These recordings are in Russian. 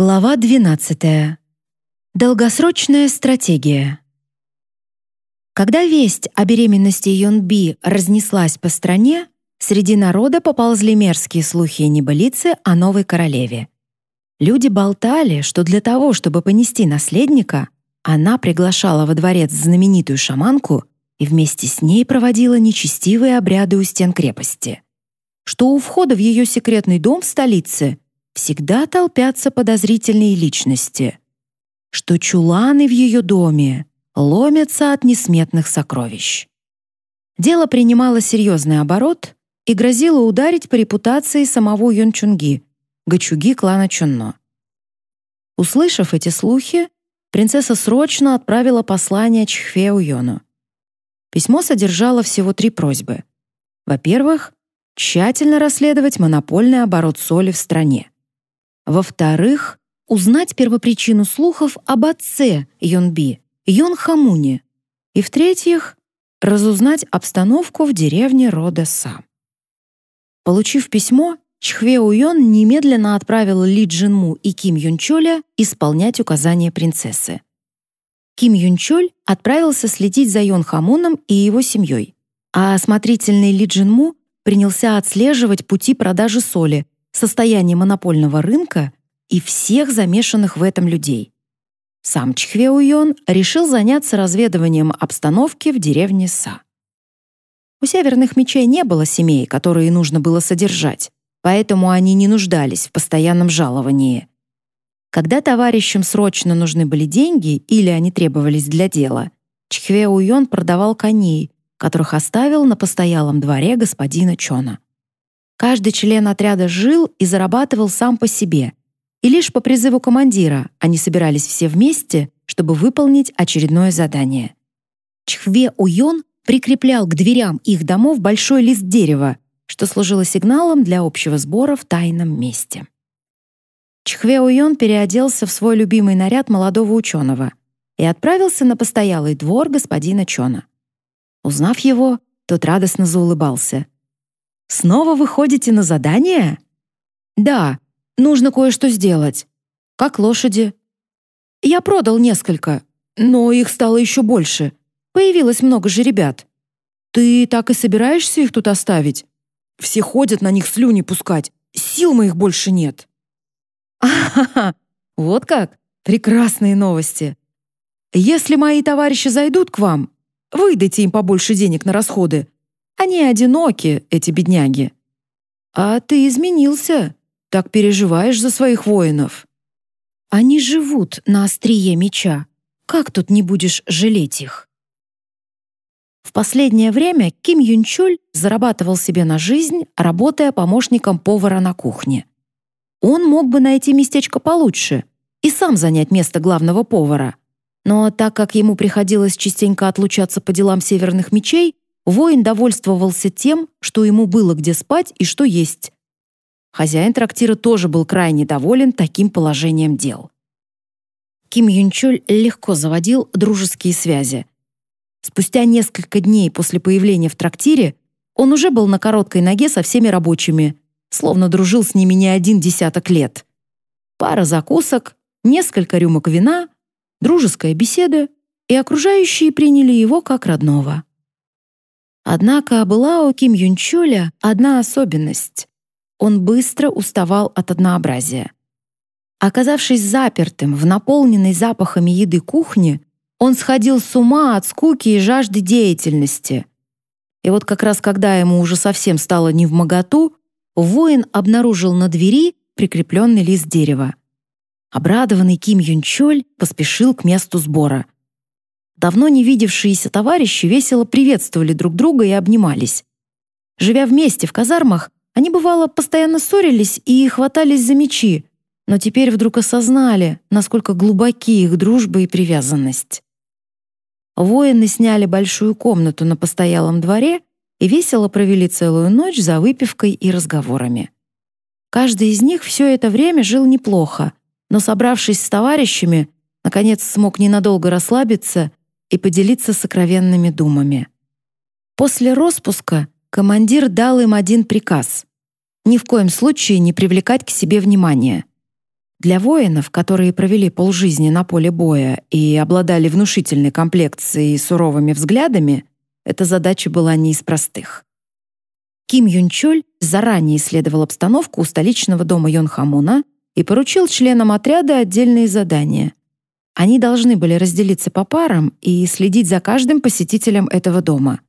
Глава 12. Долгосрочная стратегия. Когда весть о беременности Йонби разнеслась по стране, среди народа поползли мерзкие слухи и небылицы о новой королеве. Люди болтали, что для того, чтобы понести наследника, она приглашала во дворец знаменитую шаманку и вместе с ней проводила нечестивые обряды у стен крепости. Что у входа в ее секретный дом в столице — всегда толпятся подозрительные личности, что чуланы в ее доме ломятся от несметных сокровищ. Дело принимало серьезный оборот и грозило ударить по репутации самого Юнчунги, гачуги клана Чунно. Услышав эти слухи, принцесса срочно отправила послание Чхве Уйону. Письмо содержало всего три просьбы. Во-первых, тщательно расследовать монопольный оборот соли в стране. Во-вторых, узнать первопричину слухов об отце Йонби, Йон Хамуне. И в-третьих, разузнать обстановку в деревне рода Са. Получив письмо, Чхве Уйон немедленно отправил Ли Джинму и Ким Юнчоля исполнять указания принцессы. Ким Юнчоль отправился следить за Йон Хамуном и его семьей, а осмотрительный Ли Джинму принялся отслеживать пути продажи соли состояние монопольного рынка и всех замешанных в этом людей. Сам Чхве Уйон решил заняться разведыванием обстановки в деревне Са. У северных мечей не было семей, которые нужно было содержать, поэтому они не нуждались в постоянном жаловании. Когда товарищам срочно нужны были деньги или они требовались для дела, Чхве Уйон продавал коней, которых оставил на постоялом дворе господина Чона. Каждый член отряда жил и зарабатывал сам по себе. И лишь по призыву командира они собирались все вместе, чтобы выполнить очередное задание. Чхве Уйон прикреплял к дверям их домов большой лист дерева, что служило сигналом для общего сбора в тайном месте. Чхве Уйон переоделся в свой любимый наряд молодого ученого и отправился на постоялый двор господина Чона. Узнав его, тот радостно заулыбался — Снова выходите на задание? Да, нужно кое-что сделать. Как лошади? Я продал несколько, но их стало еще больше. Появилось много же ребят. Ты так и собираешься их тут оставить? Все ходят на них слюни пускать. Сил моих больше нет. Ахаха, вот как? Прекрасные новости. Если мои товарищи зайдут к вам, выдайте им побольше денег на расходы, они одиноки, эти бедняги. А ты изменился. Так переживаешь за своих воинов. Они живут на острие меча. Как тут не будешь жалеть их? В последнее время Ким Юнчоль зарабатывал себе на жизнь, работая помощником повара на кухне. Он мог бы найти местечко получше и сам занять место главного повара. Но так как ему приходилось частенько отлучаться по делам северных мечей, Воин довольствовался тем, что ему было где спать и что есть. Хозяин трактира тоже был крайне доволен таким положением дел. Ким Юнчоль легко заводил дружеские связи. Спустя несколько дней после появления в трактире он уже был на короткой ноге со всеми рабочими, словно дружил с ними не один десяток лет. Пара закусок, несколько рюмок вина, дружеская беседа, и окружающие приняли его как родного. Однако была у Ким Юнчоля одна особенность. Он быстро уставал от однообразия. Оказавшись запертым в наполненной запахами еды кухне, он сходил с ума от скуки и жажды деятельности. И вот как раз когда ему уже совсем стало невмоготу, воин обнаружил на двери прикрепленный лист дерева. Обрадованный Ким Юнчоль поспешил к месту сбора — Давно не видевшиеся товарищи весело приветствовали друг друга и обнимались. Живя вместе в казармах, они, бывало, постоянно ссорились и хватались за мечи, но теперь вдруг осознали, насколько глубоки их дружба и привязанность. Воины сняли большую комнату на постоялом дворе и весело провели целую ночь за выпивкой и разговорами. Каждый из них все это время жил неплохо, но, собравшись с товарищами, наконец смог ненадолго расслабиться и поделиться сокровенными думами. После распуска командир дал им один приказ — ни в коем случае не привлекать к себе внимания. Для воинов, которые провели полжизни на поле боя и обладали внушительной комплекцией и суровыми взглядами, эта задача была не из простых. Ким Юнчоль заранее исследовал обстановку у столичного дома Йонхамуна и поручил членам отряда отдельные задания. Они должны были разделиться по парам и следить за каждым посетителем этого дома.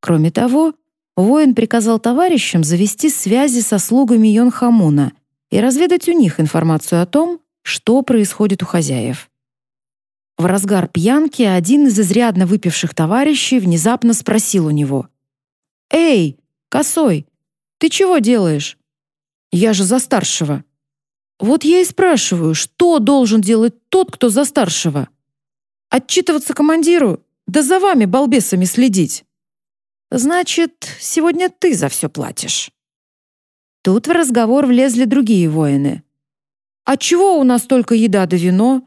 Кроме того, воин приказал товарищам завести связи со слугами Йонхамуна и разведать у них информацию о том, что происходит у хозяев. В разгар пьянки один из изрядно выпивших товарищей внезапно спросил у него. «Эй, косой, ты чего делаешь?» «Я же за старшего». «Вот я и спрашиваю, что должен делать тот, кто за старшего?» «Отчитываться командиру? Да за вами, балбесами, следить!» «Значит, сегодня ты за все платишь». Тут в разговор влезли другие воины. «А чего у нас только еда да вино?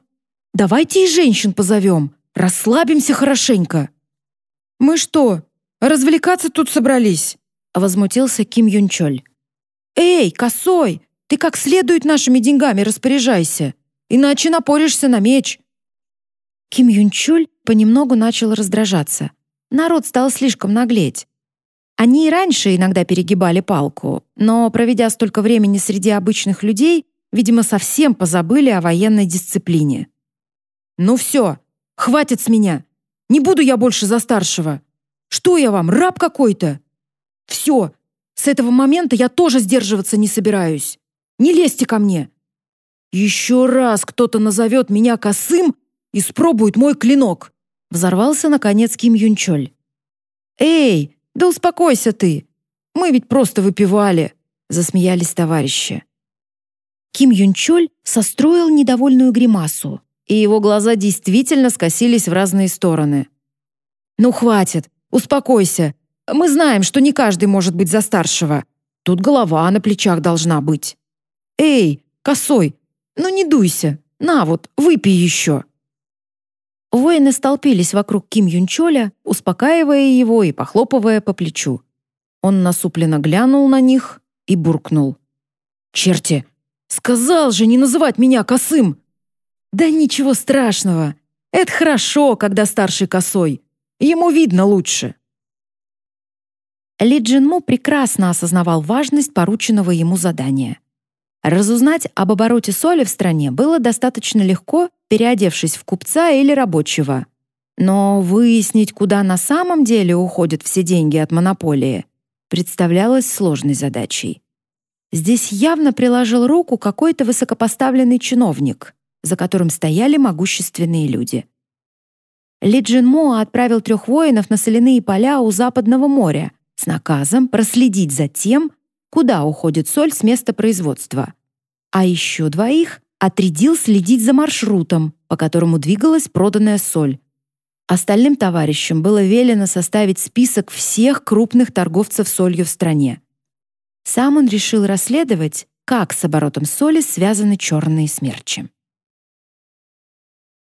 Давайте и женщин позовем, расслабимся хорошенько». «Мы что, развлекаться тут собрались?» — возмутился Ким Юнчоль. «Эй, косой, ты как следует нашими деньгами распоряжайся, иначе напоришься на меч». Ким Юнчоль понемногу начал раздражаться. Народ стал слишком наглеть. Они и раньше иногда перегибали палку, но, проведя столько времени среди обычных людей, видимо, совсем позабыли о военной дисциплине. «Ну все, хватит с меня! Не буду я больше за старшего! Что я вам, раб какой-то? Все, с этого момента я тоже сдерживаться не собираюсь. Не лезьте ко мне! Еще раз кто-то назовет меня косым и спробует мой клинок!» Взорвался, наконец, Ким Юнчоль. «Эй, «Да успокойся ты! Мы ведь просто выпивали!» — засмеялись товарищи. Ким Юнчоль состроил недовольную гримасу, и его глаза действительно скосились в разные стороны. «Ну хватит! Успокойся! Мы знаем, что не каждый может быть за старшего. Тут голова на плечах должна быть. Эй, косой, ну не дуйся! На вот, выпей еще!» Воины столпились вокруг Ким Юнчоля, успокаивая его и похлопывая по плечу. Он насупленно глянул на них и буркнул. «Черти! Сказал же не называть меня косым!» «Да ничего страшного! Это хорошо, когда старший косой. Ему видно лучше!» Ли Джинму прекрасно осознавал важность порученного ему задания. Разузнать об обороте соли в стране было достаточно легко, переодевшись в купца или рабочего. Но выяснить, куда на самом деле уходят все деньги от монополии, представлялось сложной задачей. Здесь явно приложил руку какой-то высокопоставленный чиновник, за которым стояли могущественные люди. Ли Джин Мо отправил трех воинов на соляные поля у Западного моря с наказом проследить за тем, куда уходит соль с места производства. А еще двоих отрядил следить за маршрутом, по которому двигалась проданная соль. Остальным товарищам было велено составить список всех крупных торговцев солью в стране. Сам он решил расследовать, как с оборотом соли связаны черные смерчи.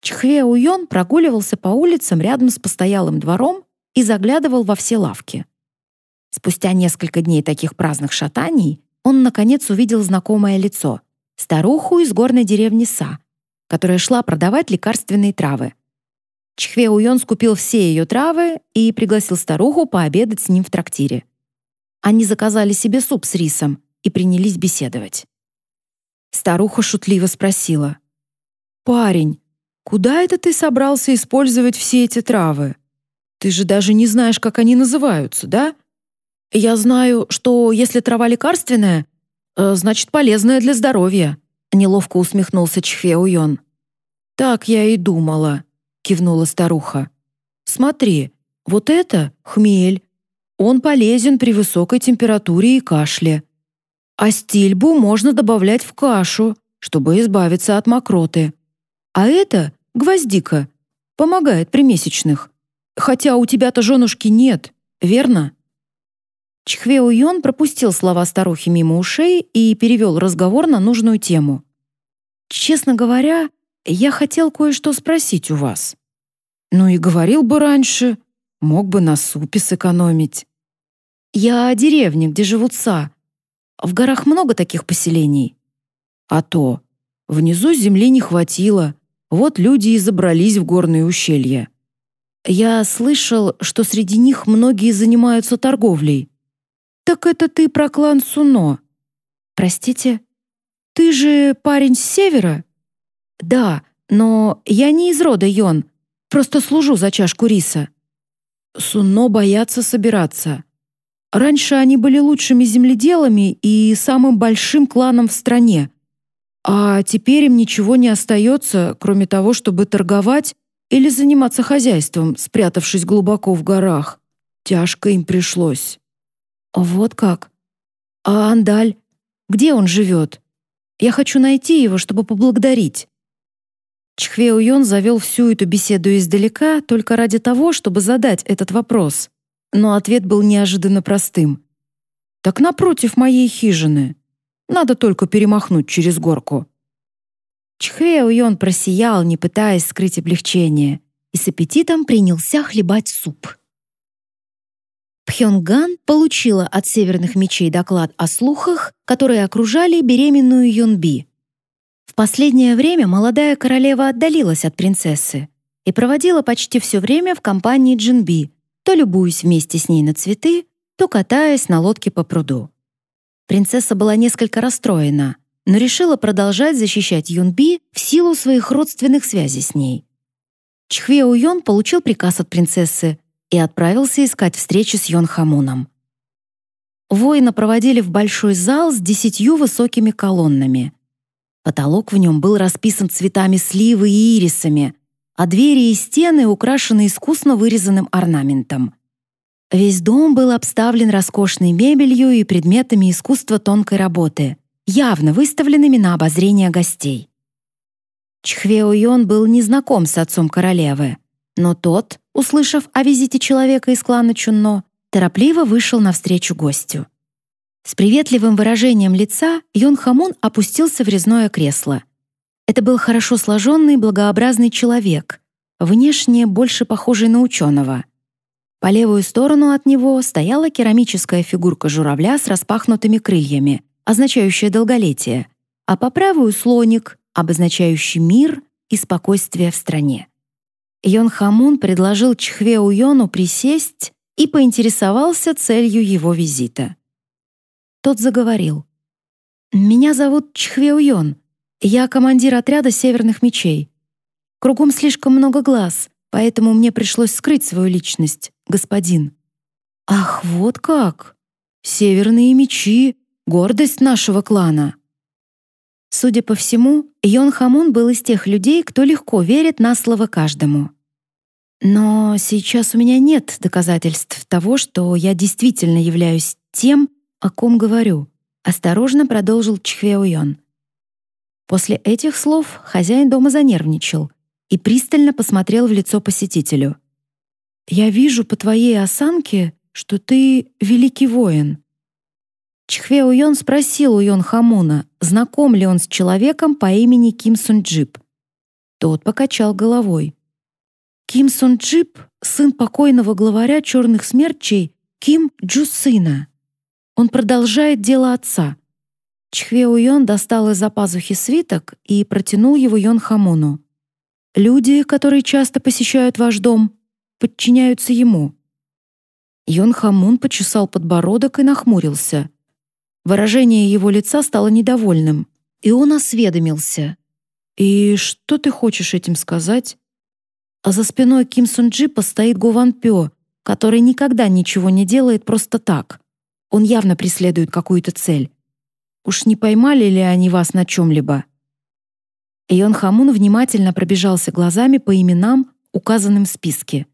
Чхве Уйон прогуливался по улицам рядом с постоялым двором и заглядывал во все лавки. Спустя несколько дней таких праздных шатаний он, наконец, увидел знакомое лицо — старуху из горной деревни Са, которая шла продавать лекарственные травы. Чхве Уйон скупил все ее травы и пригласил старуху пообедать с ним в трактире. Они заказали себе суп с рисом и принялись беседовать. Старуха шутливо спросила. «Парень, куда это ты собрался использовать все эти травы? Ты же даже не знаешь, как они называются, да?» «Я знаю, что если трава лекарственная, э, значит, полезная для здоровья», — неловко усмехнулся Чхве Уйон. «Так я и думала», — кивнула старуха. «Смотри, вот это хмель. Он полезен при высокой температуре и кашле. А стильбу можно добавлять в кашу, чтобы избавиться от мокроты. А это гвоздика, помогает при месячных. Хотя у тебя-то женушки нет, верно?» Чхве Уйон пропустил слова старухи мимо ушей и перевел разговор на нужную тему. «Честно говоря, я хотел кое-что спросить у вас. Ну и говорил бы раньше, мог бы на супе сэкономить. Я о деревне, где живут са. В горах много таких поселений. А то. Внизу земли не хватило, вот люди и забрались в горные ущелья. Я слышал, что среди них многие занимаются торговлей. Так это ты про клан Суно. Простите? Ты же парень с севера? Да, но я не из рода Йон, просто служу за чашку риса. Суно боятся собираться. Раньше они были лучшими земледелами и самым большим кланом в стране. А теперь им ничего не остается, кроме того, чтобы торговать или заниматься хозяйством, спрятавшись глубоко в горах. Тяжко им пришлось. Вот как? А Андаль? Где он живет? Я хочу найти его, чтобы поблагодарить. Чхве Уйон завел всю эту беседу издалека только ради того, чтобы задать этот вопрос но ответ был неожиданно простым. «Так напротив моей хижины. Надо только перемахнуть через горку». Чхэ Уйон просиял, не пытаясь скрыть облегчение, и с аппетитом принялся хлебать суп. Пхёнган получила от северных мечей доклад о слухах, которые окружали беременную Юнби. В последнее время молодая королева отдалилась от принцессы и проводила почти все время в компании Джинби, то любуясь вместе с ней на цветы, то катаясь на лодке по пруду. Принцесса была несколько расстроена, но решила продолжать защищать Юнби в силу своих родственных связей с ней. Чхве Уйон получил приказ от принцессы и отправился искать встречи с Йон Хамуном. Воина проводили в большой зал с десятью высокими колоннами. Потолок в нем был расписан цветами сливы и ирисами, а двери и стены украшены искусно вырезанным орнаментом. Весь дом был обставлен роскошной мебелью и предметами искусства тонкой работы, явно выставленными на обозрение гостей. Чхве Уйон был незнаком с отцом королевы, но тот, услышав о визите человека из клана Чунно, торопливо вышел навстречу гостю. С приветливым выражением лица Йон Хамун опустился в резное кресло — это был хорошо сложенный, благообразный человек, внешне больше похожий на ученого. По левую сторону от него стояла керамическая фигурка журавля с распахнутыми крыльями, означающая долголетие, а по правую — слоник, обозначающий мир и спокойствие в стране. Йон Хамун предложил Чхве Уйону присесть и поинтересовался целью его визита. Тот заговорил. «Меня зовут Чхве Уйон. Я командир отряда северных мечей. Кругом слишком много глаз, поэтому мне пришлось скрыть свою личность, господин. Ах, вот как! Северные мечи — гордость нашего клана. Судя по всему, Йон Хамун был из тех людей, кто легко верит на слово каждому. Но сейчас у меня нет доказательств того, что я действительно являюсь тем, о ком говорю, осторожно продолжил Чхве Уйон. После этих слов хозяин дома занервничал и пристально посмотрел в лицо посетителю. «Я вижу по твоей осанке, что ты великий воин». Чхве Уйон спросил Уйон Хамуна, знаком ли он с человеком по имени Ким Сун Джип. Тот покачал головой. Ким Сун Джип — сын покойного главаря черных смерчей Ким Джусына. Он продолжает дело отца — Чхве Уйон достал из-за пазухи свиток и протянул его Йон Хамуну. «Люди, которые часто посещают ваш дом, подчиняются ему». Йон Хамун почесал подбородок и нахмурился. Выражение его лица стало недовольным, и он осведомился. «И что ты хочешь этим сказать?» А за спиной Ким Сун Джипа стоит Гуван Пё, который никогда ничего не делает просто так. Он явно преследует какую-то цель. Уж не поймали ли они вас на чем-либо?» Ион Хамун внимательно пробежался глазами по именам, указанным в списке.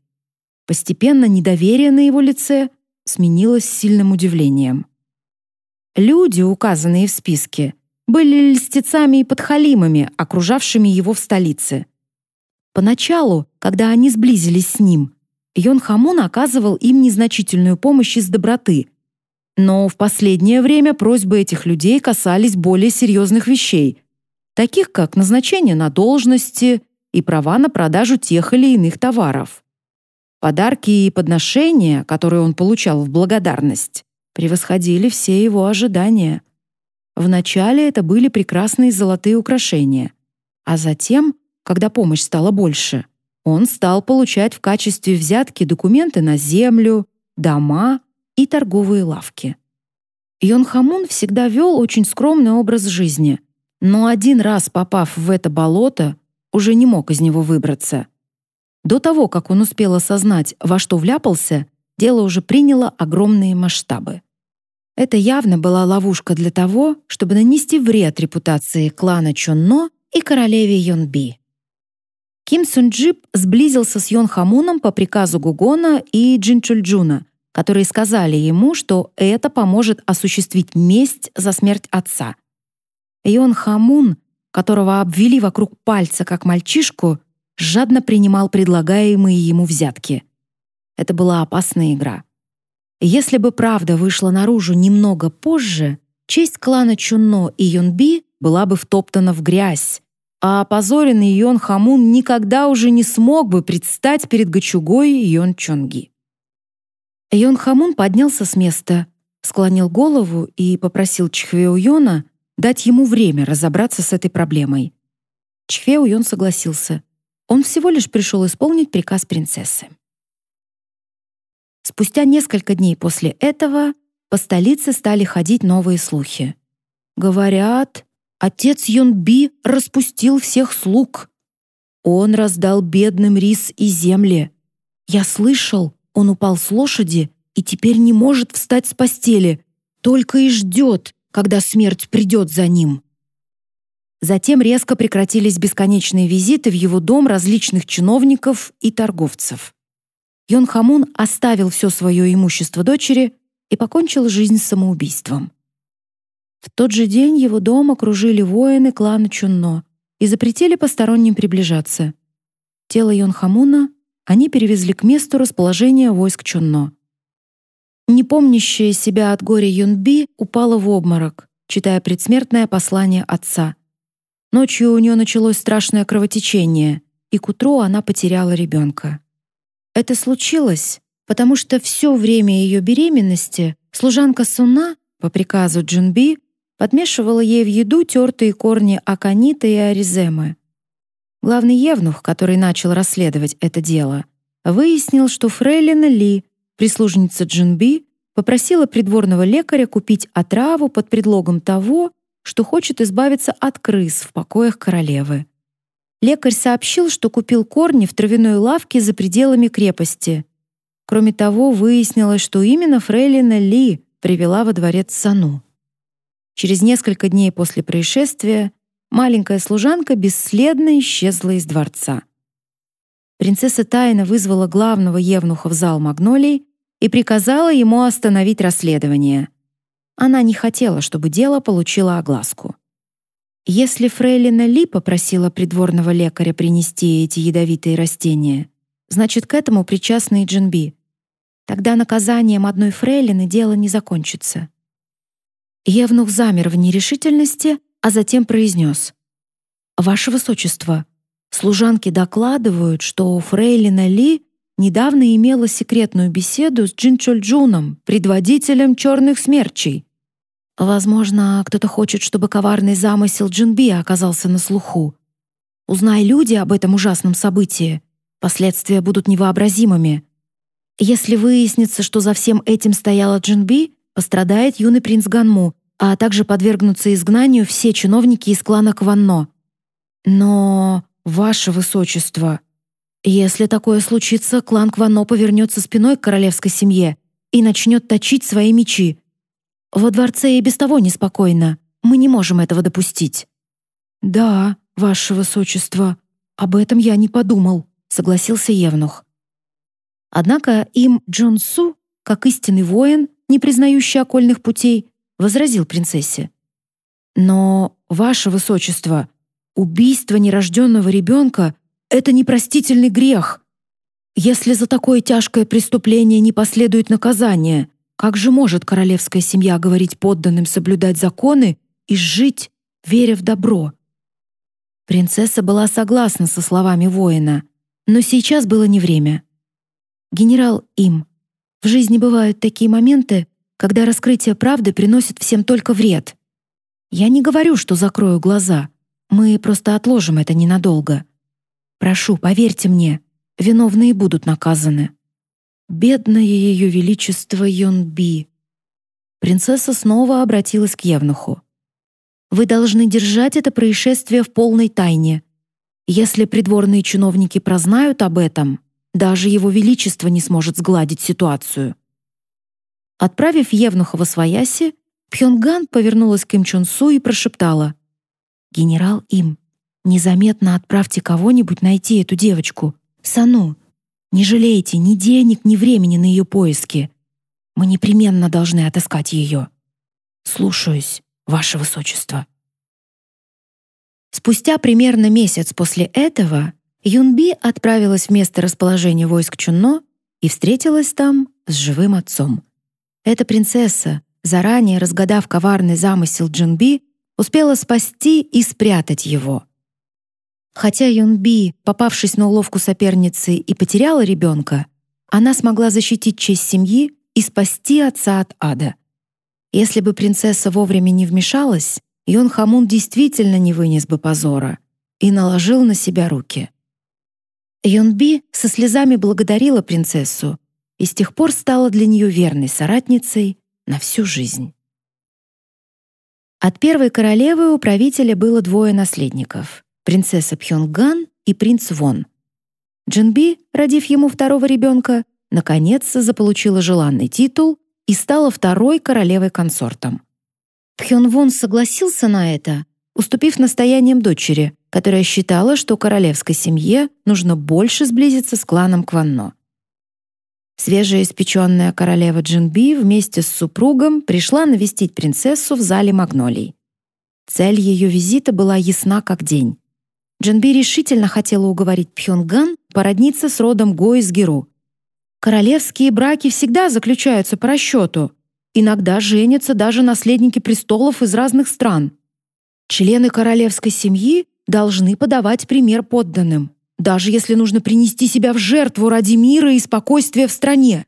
Постепенно недоверие на его лице сменилось сильным удивлением. Люди, указанные в списке, были льстецами и подхалимами, окружавшими его в столице. Поначалу, когда они сблизились с ним, Йон Хамун оказывал им незначительную помощь из доброты, но в последнее время просьбы этих людей касались более серьезных вещей, таких как назначение на должности и права на продажу тех или иных товаров. Подарки и подношения, которые он получал в благодарность, превосходили все его ожидания. Вначале это были прекрасные золотые украшения, а затем, когда помощь стала больше, он стал получать в качестве взятки документы на землю, дома и торговые лавки. Йон всегда вел очень скромный образ жизни, но один раз попав в это болото, уже не мог из него выбраться. До того, как он успел осознать, во что вляпался, дело уже приняло огромные масштабы. Это явно была ловушка для того, чтобы нанести вред репутации клана Чонно и королеве Йонби. Ким Сунджип сблизился с Йон Хамуном по приказу Гугона и Джинчульджуна, которые сказали ему, что это поможет осуществить месть за смерть отца. Йон Хамун, которого обвели вокруг пальца как мальчишку, жадно принимал предлагаемые ему взятки. Это была опасная игра. Если бы правда вышла наружу немного позже, честь клана Чунно и Юнби была бы втоптана в грязь, а опозоренный Йон Хамун никогда уже не смог бы предстать перед Гачугой Йон Чонги. Йон Хамун поднялся с места, склонил голову и попросил Чхвеу Йона дать ему время разобраться с этой проблемой. Чхвеу Йон согласился. Он всего лишь пришел исполнить приказ принцессы. Спустя несколько дней после этого по столице стали ходить новые слухи. Говорят, Отец Юнби распустил всех слуг. Он раздал бедным рис и земли. Я слышал, он упал с лошади и теперь не может встать с постели, только и ждет, когда смерть придет за ним. Затем резко прекратились бесконечные визиты в его дом различных чиновников и торговцев. Йон Хамун оставил все свое имущество дочери и покончил жизнь самоубийством. В тот же день его дом окружили воины клана Чунно и запретили посторонним приближаться. Тело Йонхамуна они перевезли к месту расположения войск Чунно. Не помнящая себя от горя Юнби упала в обморок, читая предсмертное послание отца. Ночью у нее началось страшное кровотечение, и к утру она потеряла ребенка. Это случилось, потому что все время ее беременности служанка Суна по приказу Джунби подмешивала ей в еду тертые корни аконита и ариземы. Главный евнух, который начал расследовать это дело, выяснил, что фрейлина Ли, прислужница Джунби, попросила придворного лекаря купить отраву под предлогом того, что хочет избавиться от крыс в покоях королевы. Лекарь сообщил, что купил корни в травяной лавке за пределами крепости. Кроме того, выяснилось, что именно фрейлина Ли привела во дворец Сану. Через несколько дней после происшествия маленькая служанка бесследно исчезла из дворца. Принцесса тайно вызвала главного евнуха в зал Магнолий и приказала ему остановить расследование. Она не хотела, чтобы дело получило огласку. Если фрейлина Ли попросила придворного лекаря принести эти ядовитые растения, значит, к этому причастны и Джинби. Тогда наказанием одной фрейлины дело не закончится. Евнух замер в нерешительности, а затем произнес. «Ваше Высочество, служанки докладывают, что фрейлина Ли недавно имела секретную беседу с Джинчольджуном, предводителем черных смерчей. Возможно, кто-то хочет, чтобы коварный замысел Джинби оказался на слуху. Узнай люди об этом ужасном событии, последствия будут невообразимыми. Если выяснится, что за всем этим стояла Джинби, пострадает юный принц Ганму, а также подвергнутся изгнанию все чиновники из клана Кванно. Но, ваше высочество, если такое случится, клан Кванно повернется спиной к королевской семье и начнет точить свои мечи. Во дворце и без того неспокойно. Мы не можем этого допустить. Да, ваше высочество, об этом я не подумал, согласился Евнух. Однако им Джон Су, как истинный воин, не признающий окольных путей, возразил принцессе. «Но, ваше высочество, убийство нерожденного ребенка — это непростительный грех. Если за такое тяжкое преступление не последует наказание, как же может королевская семья говорить подданным соблюдать законы и жить, веря в добро?» Принцесса была согласна со словами воина, но сейчас было не время. «Генерал Им, в жизни бывают такие моменты, когда раскрытие правды приносит всем только вред. Я не говорю, что закрою глаза. Мы просто отложим это ненадолго. Прошу, поверьте мне, виновные будут наказаны. Бедное ее величество Йонби. Принцесса снова обратилась к Евнуху. Вы должны держать это происшествие в полной тайне. Если придворные чиновники прознают об этом, даже его величество не сможет сгладить ситуацию. Отправив Евнуха во свояси, Пхёнган повернулась к Им Чон Су и прошептала: "Генерал Им, незаметно отправьте кого-нибудь найти эту девочку, Сану. Не жалейте ни денег, ни времени на ее поиски. Мы непременно должны отыскать ее. Слушаюсь, ваше высочество". Спустя примерно месяц после этого Юнби отправилась в место расположения войск Чунно и встретилась там с живым отцом. Эта принцесса, заранее разгадав коварный замысел Джунби, успела спасти и спрятать его. Хотя Юнби, попавшись на уловку соперницы, и потеряла ребенка, она смогла защитить честь семьи и спасти отца от ада. Если бы принцесса вовремя не вмешалась, Йон Хамун действительно не вынес бы позора и наложил на себя руки. Йонби со слезами благодарила принцессу и с тех пор стала для нее верной соратницей на всю жизнь. От первой королевы у правителя было двое наследников — принцесса Пхёнган и принц Вон. Джинби, родив ему второго ребенка, наконец-то заполучила желанный титул и стала второй королевой-консортом. Пхёнвон согласился на это, уступив настояниям дочери, которая считала, что королевской семье нужно больше сблизиться с кланом Кванно. Свежеиспеченная королева Джинби вместе с супругом пришла навестить принцессу в зале магнолий. Цель ее визита была ясна как день. Джинби решительно хотела уговорить Пхёнган породниться с родом Го из Геру. Королевские браки всегда заключаются по расчету. Иногда женятся даже наследники престолов из разных стран. Члены королевской семьи должны подавать пример подданным, даже если нужно принести себя в жертву ради мира и спокойствия в стране.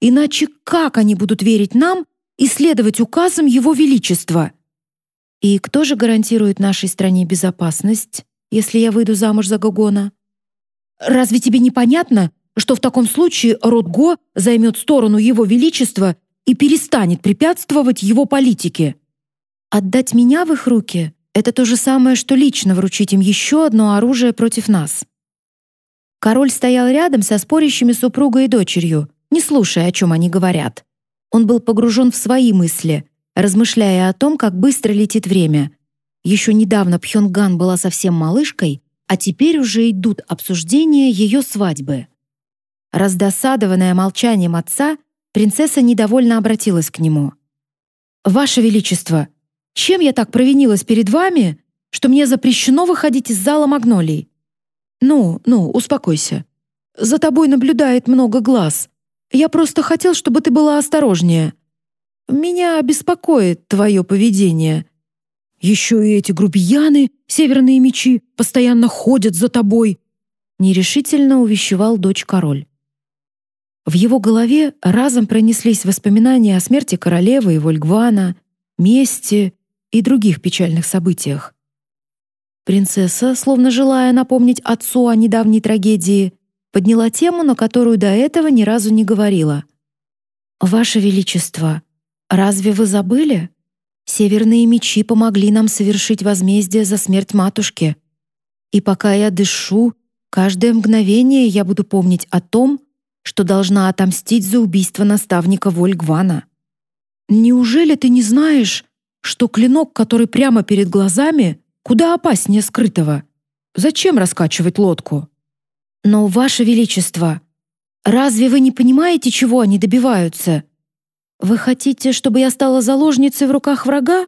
Иначе как они будут верить нам и следовать указам Его Величества? И кто же гарантирует нашей стране безопасность, если я выйду замуж за Гогона? Разве тебе не понятно, что в таком случае род Го займет сторону Его Величества и перестанет препятствовать его политике? Отдать меня в их руки — это то же самое, что лично вручить им еще одно оружие против нас. Король стоял рядом со спорящими супругой и дочерью, не слушая, о чем они говорят. Он был погружен в свои мысли, размышляя о том, как быстро летит время. Еще недавно Пхёнган была совсем малышкой, а теперь уже идут обсуждения ее свадьбы. Раздосадованная молчанием отца, принцесса недовольно обратилась к нему. «Ваше Величество, чем я так провинилась перед вами, что мне запрещено выходить из зала магнолий? Ну, ну, успокойся. За тобой наблюдает много глаз. Я просто хотел, чтобы ты была осторожнее. Меня беспокоит твое поведение. Еще и эти грубияны, северные мечи, постоянно ходят за тобой. Нерешительно увещевал дочь король. В его голове разом пронеслись воспоминания о смерти королевы и Вольгвана, мести и других печальных событиях. Принцесса, словно желая напомнить отцу о недавней трагедии, подняла тему, на которую до этого ни разу не говорила. «Ваше Величество, разве вы забыли? Северные мечи помогли нам совершить возмездие за смерть матушки. И пока я дышу, каждое мгновение я буду помнить о том, что должна отомстить за убийство наставника Вольгвана. Неужели ты не знаешь, что клинок, который прямо перед глазами, куда опаснее скрытого. Зачем раскачивать лодку? Но, Ваше Величество, разве вы не понимаете, чего они добиваются? Вы хотите, чтобы я стала заложницей в руках врага?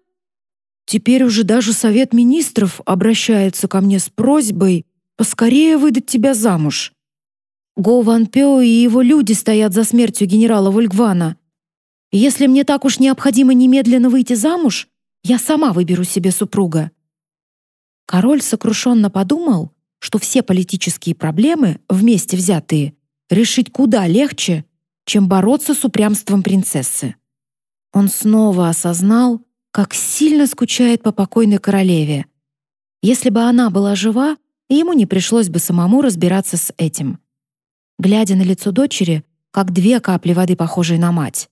Теперь уже даже Совет Министров обращается ко мне с просьбой поскорее выдать тебя замуж. Го Ван Пё и его люди стоят за смертью генерала Вольгвана. Если мне так уж необходимо немедленно выйти замуж, я сама выберу себе супруга». Король сокрушенно подумал, что все политические проблемы, вместе взятые, решить куда легче, чем бороться с упрямством принцессы. Он снова осознал, как сильно скучает по покойной королеве. Если бы она была жива, ему не пришлось бы самому разбираться с этим. Глядя на лицо дочери, как две капли воды, похожие на мать,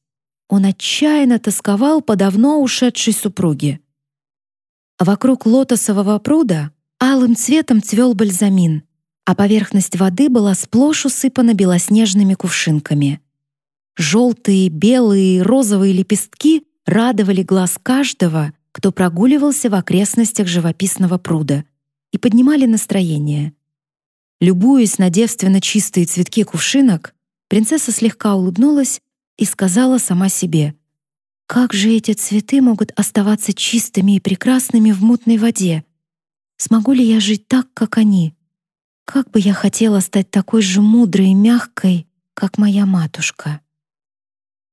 он отчаянно тосковал по давно ушедшей супруге. Вокруг лотосового пруда алым цветом цвел бальзамин, а поверхность воды была сплошь усыпана белоснежными кувшинками. Желтые, белые, розовые лепестки радовали глаз каждого, кто прогуливался в окрестностях живописного пруда, и поднимали настроение. Любуясь на девственно чистые цветки кувшинок, принцесса слегка улыбнулась и сказала сама себе, «Как же эти цветы могут оставаться чистыми и прекрасными в мутной воде? Смогу ли я жить так, как они? Как бы я хотела стать такой же мудрой и мягкой, как моя матушка».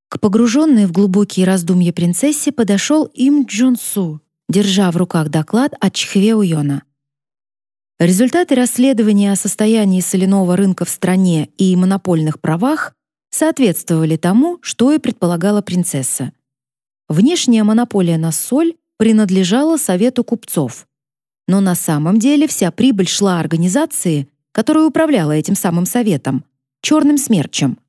К погруженной в глубокие раздумья принцессе подошел им Джон Су, держа в руках доклад от Чхве Уйона. Результаты расследования о состоянии соляного рынка в стране и монопольных правах соответствовали тому, что и предполагала принцесса. Внешняя монополия на соль принадлежала Совету купцов, но на самом деле вся прибыль шла организации, которая управляла этим самым советом, черным смерчем —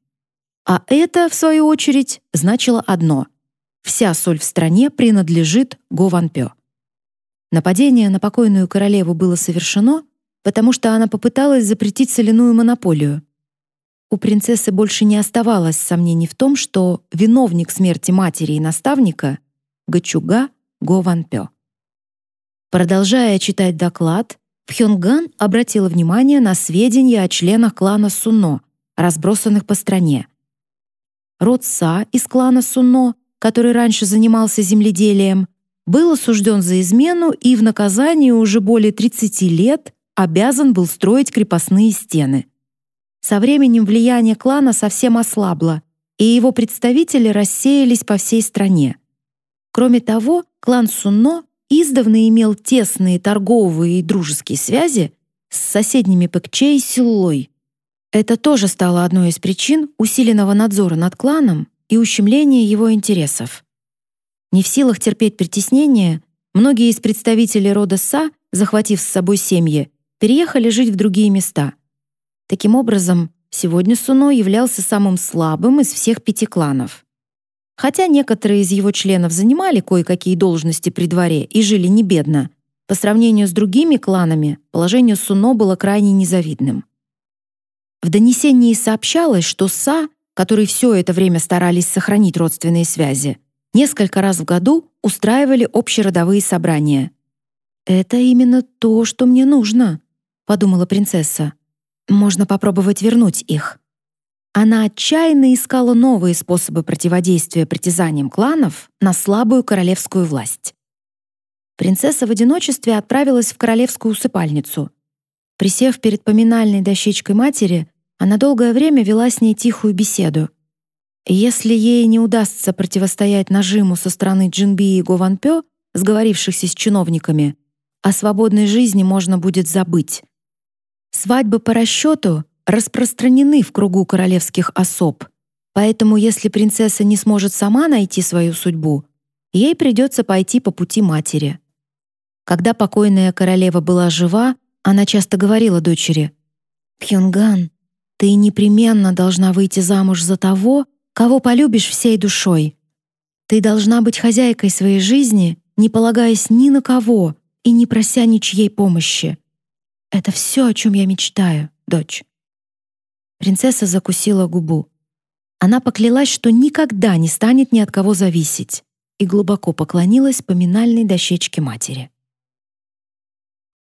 а это, в свою очередь, значило одно — вся соль в стране принадлежит Го Ван Пё. Нападение на покойную королеву было совершено, потому что она попыталась запретить соляную монополию. У принцессы больше не оставалось сомнений в том, что виновник смерти матери и наставника — Гачуга Го Ван Пё. Продолжая читать доклад, Пхёнган обратила внимание на сведения о членах клана Суно, разбросанных по стране — Род Са из клана Суно, который раньше занимался земледелием, был осужден за измену и в наказании уже более 30 лет обязан был строить крепостные стены. Со временем влияние клана совсем ослабло, и его представители рассеялись по всей стране. Кроме того, клан Суно издавна имел тесные торговые и дружеские связи с соседними Пэкче и Силлой, это тоже стало одной из причин усиленного надзора над кланом и ущемления его интересов. Не в силах терпеть притеснение, многие из представителей рода Са, захватив с собой семьи, переехали жить в другие места. Таким образом, сегодня Суно являлся самым слабым из всех пяти кланов. Хотя некоторые из его членов занимали кое-какие должности при дворе и жили не бедно, по сравнению с другими кланами положение Суно было крайне незавидным. В донесении сообщалось, что Са, которые все это время старались сохранить родственные связи, несколько раз в году устраивали общеродовые собрания. «Это именно то, что мне нужно», — подумала принцесса. «Можно попробовать вернуть их». Она отчаянно искала новые способы противодействия притязаниям кланов на слабую королевскую власть. Принцесса в одиночестве отправилась в королевскую усыпальницу, Присев перед поминальной дощечкой матери, она долгое время вела с ней тихую беседу. если ей не удастся противостоять нажиму со стороны Джинби и Гованпё, сговорившихся с чиновниками, о свободной жизни можно будет забыть. Свадьбы по расчету распространены в кругу королевских особ, поэтому если принцесса не сможет сама найти свою судьбу, ей придется пойти по пути матери. Когда покойная королева была жива, она часто говорила дочери, «Пхёнган, ты непременно должна выйти замуж за того, кого полюбишь всей душой. Ты должна быть хозяйкой своей жизни, не полагаясь ни на кого и не прося ничьей помощи. Это все, о чем я мечтаю, дочь». Принцесса закусила губу. Она поклялась, что никогда не станет ни от кого зависеть, и глубоко поклонилась поминальной дощечке матери.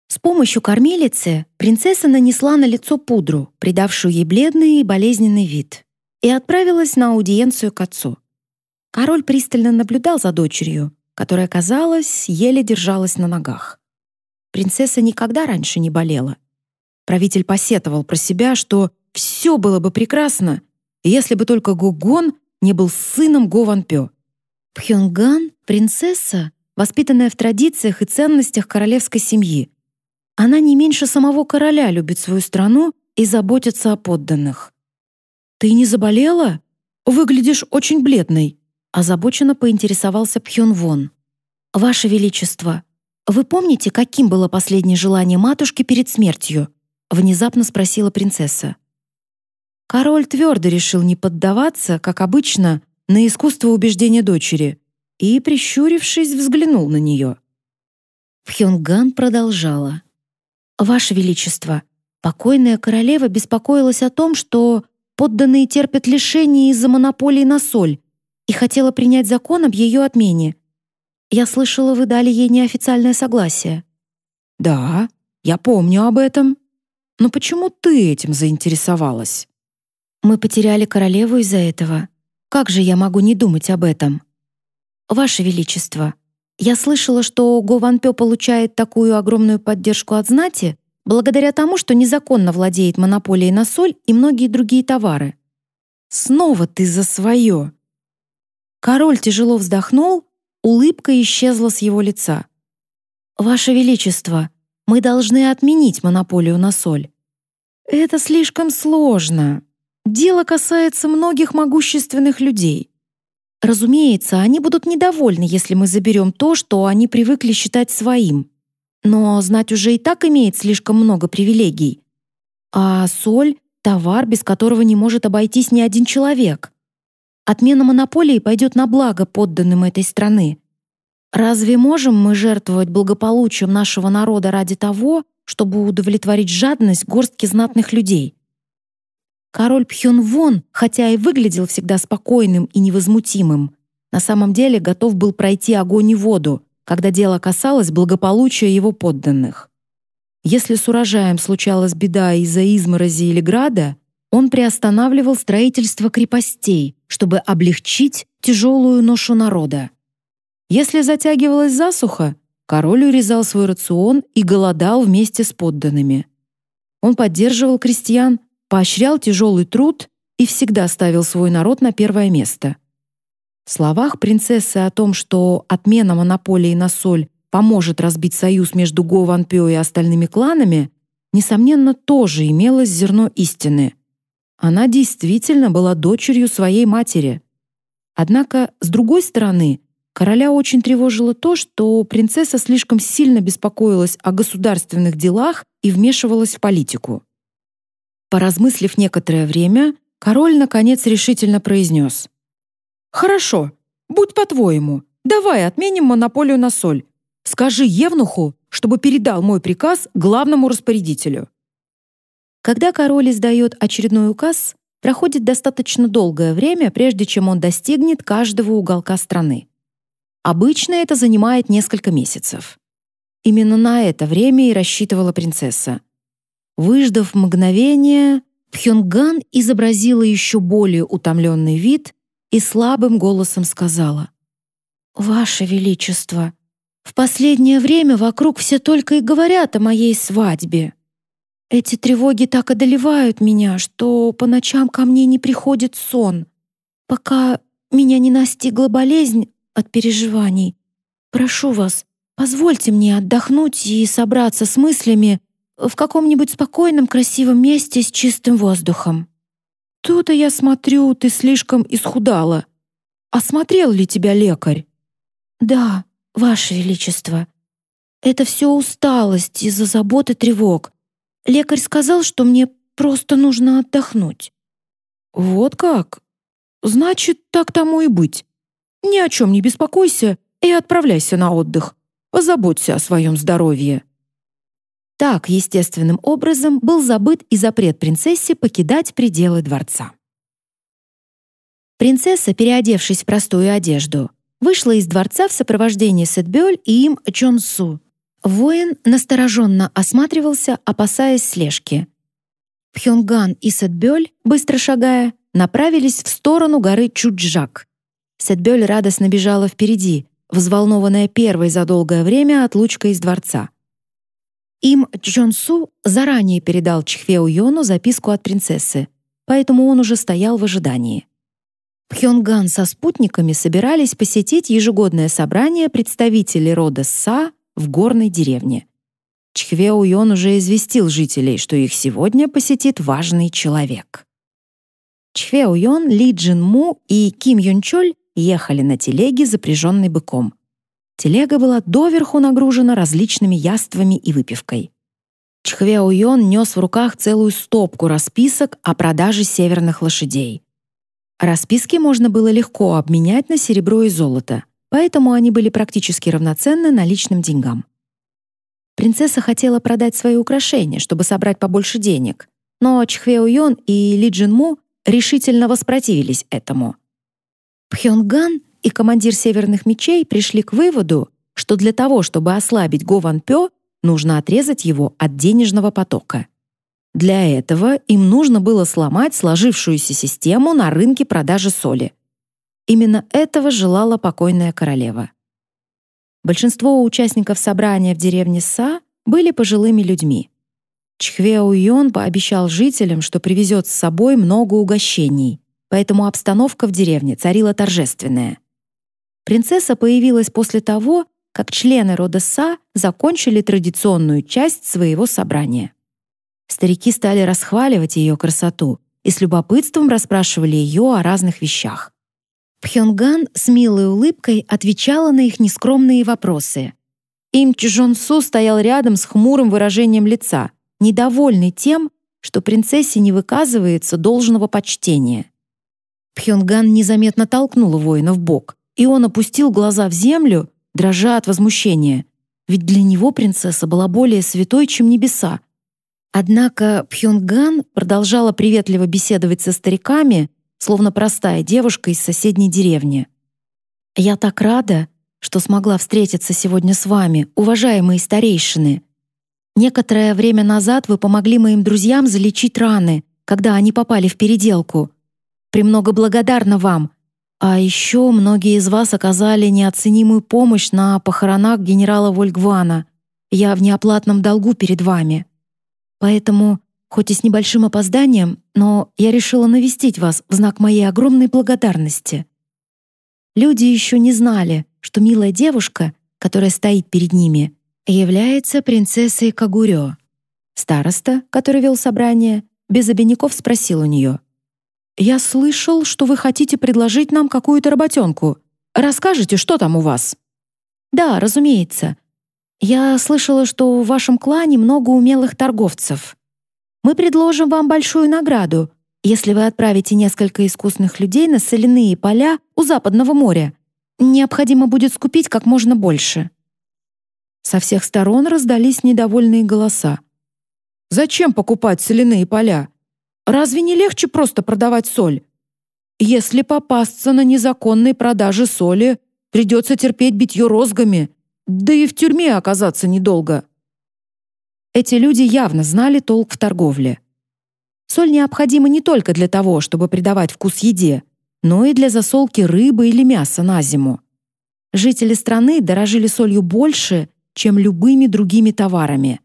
С помощью кормилицы принцесса нанесла на лицо пудру, придавшую ей бледный и болезненный вид, и отправилась на аудиенцию к отцу. Король пристально наблюдал за дочерью, которая, казалось, еле держалась на ногах. Принцесса никогда раньше не болела. Правитель посетовал про себя, что все было бы прекрасно, если бы только Гугон не был сыном Го Ван Пё. Пхёнган — принцесса, воспитанная в традициях и ценностях королевской семьи, она не меньше самого короля любит свою страну и заботится о подданных. «Ты не заболела? Выглядишь очень бледной», озабоченно поинтересовался Пхён Вон. «Ваше Величество, вы помните, каким было последнее желание матушки перед смертью?» — внезапно спросила принцесса. Король твердо решил не поддаваться, как обычно, на искусство убеждения дочери и, прищурившись, взглянул на нее. Пхёнган продолжала. «Ваше Величество, покойная королева беспокоилась о том, что подданные терпят лишения из-за монополии на соль и хотела принять закон об ее отмене. Я слышала, вы дали ей неофициальное согласие». «Да, я помню об этом. Но почему ты этим заинтересовалась?» «Мы потеряли королеву из-за этого. Как же я могу не думать об этом?» «Ваше Величество, я слышала, что Го Ван Пё получает такую огромную поддержку от знати благодаря тому, что незаконно владеет монополией на соль и многие другие товары. Снова ты за свое!» Король тяжело вздохнул, улыбка исчезла с его лица. «Ваше Величество, мы должны отменить монополию на соль». «Это слишком сложно. Дело касается многих могущественных людей. Разумеется, они будут недовольны, если мы заберем то, что они привыкли считать своим. Но знать уже и так имеет слишком много привилегий. А соль — товар, без которого не может обойтись ни один человек. Отмена монополии пойдет на благо подданным этой страны. Разве можем мы жертвовать благополучием нашего народа ради того, чтобы удовлетворить жадность горстки знатных людей? Король Пхён-Вон, хотя и выглядел всегда спокойным и невозмутимым, на самом деле готов был пройти огонь и воду, когда дело касалось благополучия его подданных. Если с урожаем случалась беда из-за изморози или града, он приостанавливал строительство крепостей, чтобы облегчить тяжелую ношу народа. Если затягивалась засуха, король урезал свой рацион и голодал вместе с подданными. Он поддерживал крестьян, поощрял тяжелый труд и всегда ставил свой народ на первое место. В словах принцессы о том, что отмена монополии на соль поможет разбить союз между Го Ван Пё и остальными кланами, несомненно, тоже имелось зерно истины. Она действительно была дочерью своей матери. Однако, с другой стороны, короля очень тревожило то, что принцесса слишком сильно беспокоилась о государственных делах и вмешивалась в политику. Поразмыслив некоторое время, король наконец решительно произнес: "Хорошо, будь по-твоему. Давай отменим монополию на соль. Скажи Евнуху, чтобы передал мой приказ главному распорядителю". Когда король издает очередной указ, проходит достаточно долгое время, прежде чем он достигнет каждого уголка страны. Обычно это занимает несколько месяцев. Именно на это время и рассчитывала принцесса. Выждав мгновение, Пхёнган изобразила еще более утомленный вид и слабым голосом сказала: "Ваше величество, в последнее время вокруг все только и говорят о моей свадьбе. Эти тревоги так одолевают меня, что по ночам ко мне не приходит сон, пока меня не настигла болезнь от переживаний. Прошу вас, позвольте мне отдохнуть и собраться с мыслями в каком-нибудь спокойном, красивом месте с чистым воздухом. Тут-то я смотрю, ты слишком исхудала. Осмотрел ли тебя лекарь? Да, ваше величество. Это все усталость из-за забот и тревог. Лекарь сказал, что мне просто нужно отдохнуть. Вот как? Значит, так тому и быть. Ни о чем не беспокойся и отправляйся на отдых. Позаботься о своем здоровье. Так, естественным образом, был забыт и запрет принцессе покидать пределы дворца. Принцесса, переодевшись в простую одежду, вышла из дворца в сопровождении Сетбёль и им Чонсу. Воин настороженно осматривался, опасаясь слежки. Пхёнган и Сетбёль, быстро шагая, направились в сторону горы Чуджак. Сетбёль радостно бежала впереди, взволнованная первой за долгое время отлучкой из дворца. Им Чжон Су заранее передал Чхвеу Йону записку от принцессы, поэтому он уже стоял в ожидании. Пхёнган со спутниками собирались посетить ежегодное собрание представителей рода Са в горной деревне. Чхвеу Йон уже известил жителей, что их сегодня посетит важный человек. Чхвеу Йон, Ли Джин Му и Ким Юн Чоль ехали на телеге, запряженной быком. Телега была доверху нагружена различными яствами и выпивкой. Чхвео Йон нес в руках целую стопку расписок о продаже северных лошадей. Расписки можно было легко обменять на серебро и золото, поэтому они были практически равноценны наличным деньгам. Принцесса хотела продать свои украшения, чтобы собрать побольше денег, но Чхвео Йон и Ли Джин Му решительно воспротивились этому. Пхёнган и командир Северных мечей пришли к выводу, что для того, чтобы ослабить Го Ван Пё, нужно отрезать его от денежного потока. Для этого им нужно было сломать сложившуюся систему на рынке продажи соли. Именно этого желала покойная королева. Большинство участников собрания в деревне Са были пожилыми людьми. Чхвео Йон пообещал жителям, что привезет с собой много угощений, поэтому обстановка в деревне царила торжественная. Принцесса появилась после того, как члены рода Са закончили традиционную часть своего собрания. Старики стали расхваливать ее красоту и с любопытством расспрашивали ее о разных вещах. Пхёнган с милой улыбкой отвечала на их нескромные вопросы. Им Чжон Су стоял рядом с хмурым выражением лица, недовольный тем, что принцессе не выказывается должного почтения. Пхёнган незаметно толкнула воина в бок, и он опустил глаза в землю дрожа от возмущения, ведь для него принцесса была более святой, чем небеса. Однако Пхёнган продолжала приветливо беседовать со стариками, словно простая девушка из соседней деревни. «Я так рада, что смогла встретиться сегодня с вами, уважаемые старейшины. Некоторое время назад вы помогли моим друзьям залечить раны, когда они попали в переделку. Премного благодарна вам, а еще многие из вас оказали неоценимую помощь на похоронах генерала Вольгвана. Я в неоплатном долгу перед вами. Поэтому, хоть и с небольшим опозданием, но я решила навестить вас в знак моей огромной благодарности. Люди еще не знали, что милая девушка, которая стоит перед ними, является принцессой Кагурё. Староста, который вел собрание, без обиняков спросил у нее — «Я слышал, что вы хотите предложить нам какую-то работенку. Расскажите, что там у вас?» «Да, разумеется. Я слышала, что в вашем клане много умелых торговцев. Мы предложим вам большую награду, если вы отправите несколько искусных людей на соляные поля у Западного моря. Необходимо будет скупить как можно больше». Со всех сторон раздались недовольные голоса. «Зачем покупать соляные поля? Разве не легче просто продавать соль? Если попасться на незаконной продаже соли, придется терпеть битье розгами, да и в тюрьме оказаться недолго. Эти люди явно знали толк в торговле. Соль необходима не только для того, чтобы придавать вкус еде, но и для засолки рыбы или мяса на зиму. Жители страны дорожили солью больше, чем любыми другими товарами.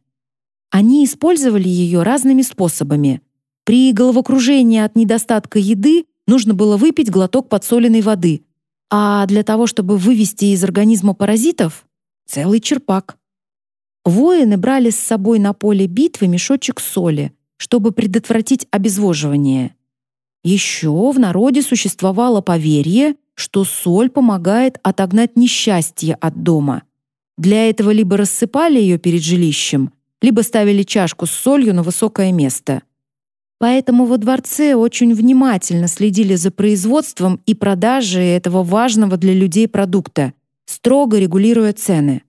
Они использовали ее разными способами, при головокружении от недостатка еды нужно было выпить глоток подсоленной воды, а для того, чтобы вывести из организма паразитов — целый черпак. Воины брали с собой на поле битвы мешочек соли, чтобы предотвратить обезвоживание. Еще в народе существовало поверье, что соль помогает отогнать несчастье от дома. Для этого либо рассыпали ее перед жилищем, либо ставили чашку с солью на высокое место — Поэтому во дворце очень внимательно следили за производством и продажей этого важного для людей продукта, строго регулируя цены.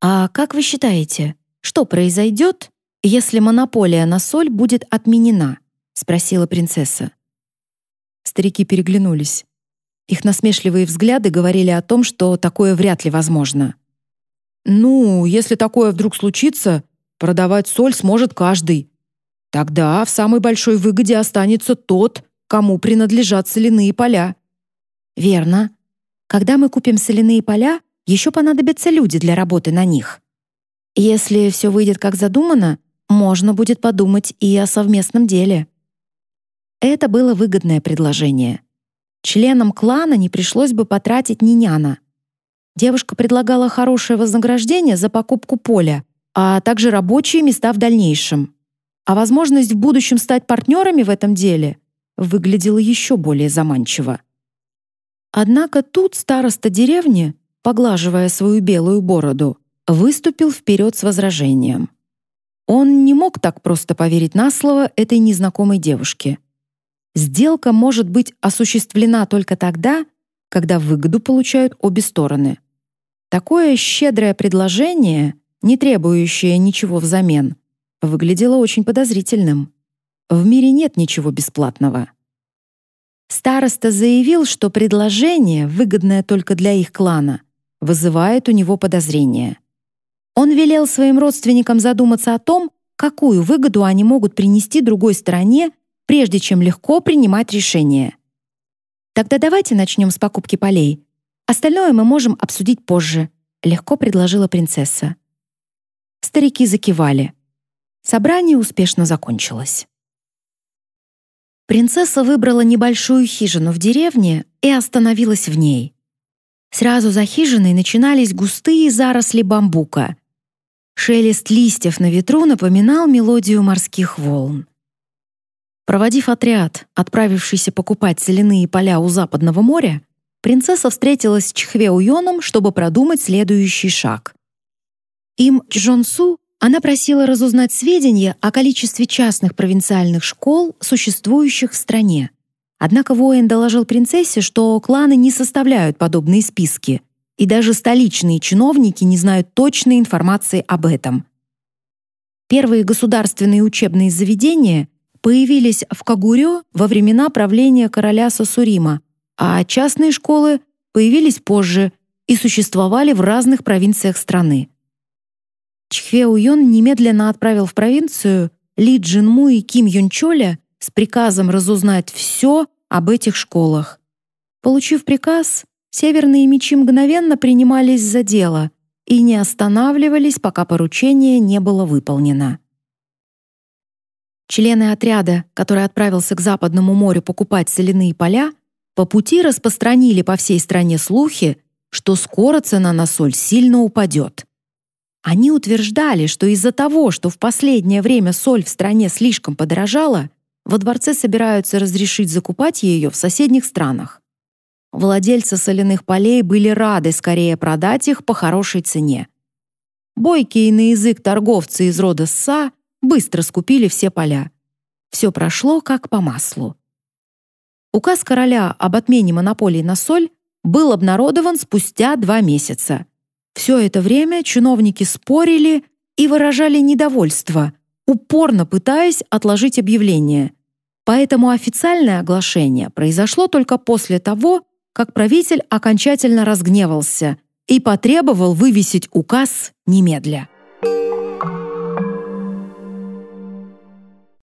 А как вы считаете, что произойдет, если монополия на соль будет отменена? спросила принцесса. Старики переглянулись. Их насмешливые взгляды говорили о том, что такое вряд ли возможно. Ну, если такое вдруг случится, продавать соль сможет каждый, Тогда в самой большой выгоде останется тот, кому принадлежат соляные поля. Верно. Когда мы купим соляные поля, еще понадобятся люди для работы на них. Если все выйдет как задумано, можно будет подумать и о совместном деле. Это было выгодное предложение. Членам клана не пришлось бы потратить ни няна. Девушка предлагала хорошее вознаграждение за покупку поля, а также рабочие места в дальнейшем а возможность в будущем стать партнерами в этом деле выглядела еще более заманчиво. Однако тут староста деревни, поглаживая свою белую бороду, выступил вперед с возражением. Он не мог так просто поверить на слово этой незнакомой девушке. Сделка может быть осуществлена только тогда, когда выгоду получают обе стороны. Такое щедрое предложение, не требующее ничего взамен, выглядело очень подозрительным. В мире нет ничего бесплатного. Староста заявил, что предложение, выгодное только для их клана, вызывает у него подозрения. Он велел своим родственникам задуматься о том, какую выгоду они могут принести другой стороне, прежде чем легко принимать решение. Тогда давайте начнем с покупки полей. Остальное мы можем обсудить позже, легко предложила принцесса. Старики закивали. Собрание успешно закончилось. Принцесса выбрала небольшую хижину в деревне и остановилась в ней. Сразу за хижиной начинались густые заросли бамбука. Шелест листьев на ветру напоминал мелодию морских волн. Проводив отряд, отправившийся покупать соляные поля у Западного моря, принцесса встретилась с Чхве Уйоном, чтобы продумать следующий шаг. Им Джонсу она просила разузнать сведения о количестве частных провинциальных школ, существующих в стране. Однако воин доложил принцессе, что кланы не составляют подобные списки, и даже столичные чиновники не знают точной информации об этом. Первые государственные учебные заведения появились в Кагурё во времена правления короля Сосурима, а частные школы появились позже и существовали в разных провинциях страны. Чхве Уйон немедленно отправил в провинцию Ли Джинму и Ким Юнчоля с приказом разузнать все об этих школах. Получив приказ, северные мечи мгновенно принимались за дело и не останавливались, пока поручение не было выполнено. Члены отряда, который отправился к Западному морю покупать соляные поля, по пути распространили по всей стране слухи, что скоро цена на соль сильно упадет. Они утверждали, что из-за того, что в последнее время соль в стране слишком подорожала, во дворце собираются разрешить закупать ее в соседних странах. Владельцы соляных полей были рады скорее продать их по хорошей цене. Бойкие на язык торговцы из рода Са быстро скупили все поля. Все прошло как по маслу. Указ короля об отмене монополии на соль был обнародован спустя два месяца. Все это время чиновники спорили и выражали недовольство, упорно пытаясь отложить объявление. Поэтому официальное оглашение произошло только после того, как правитель окончательно разгневался и потребовал вывесить указ немедля.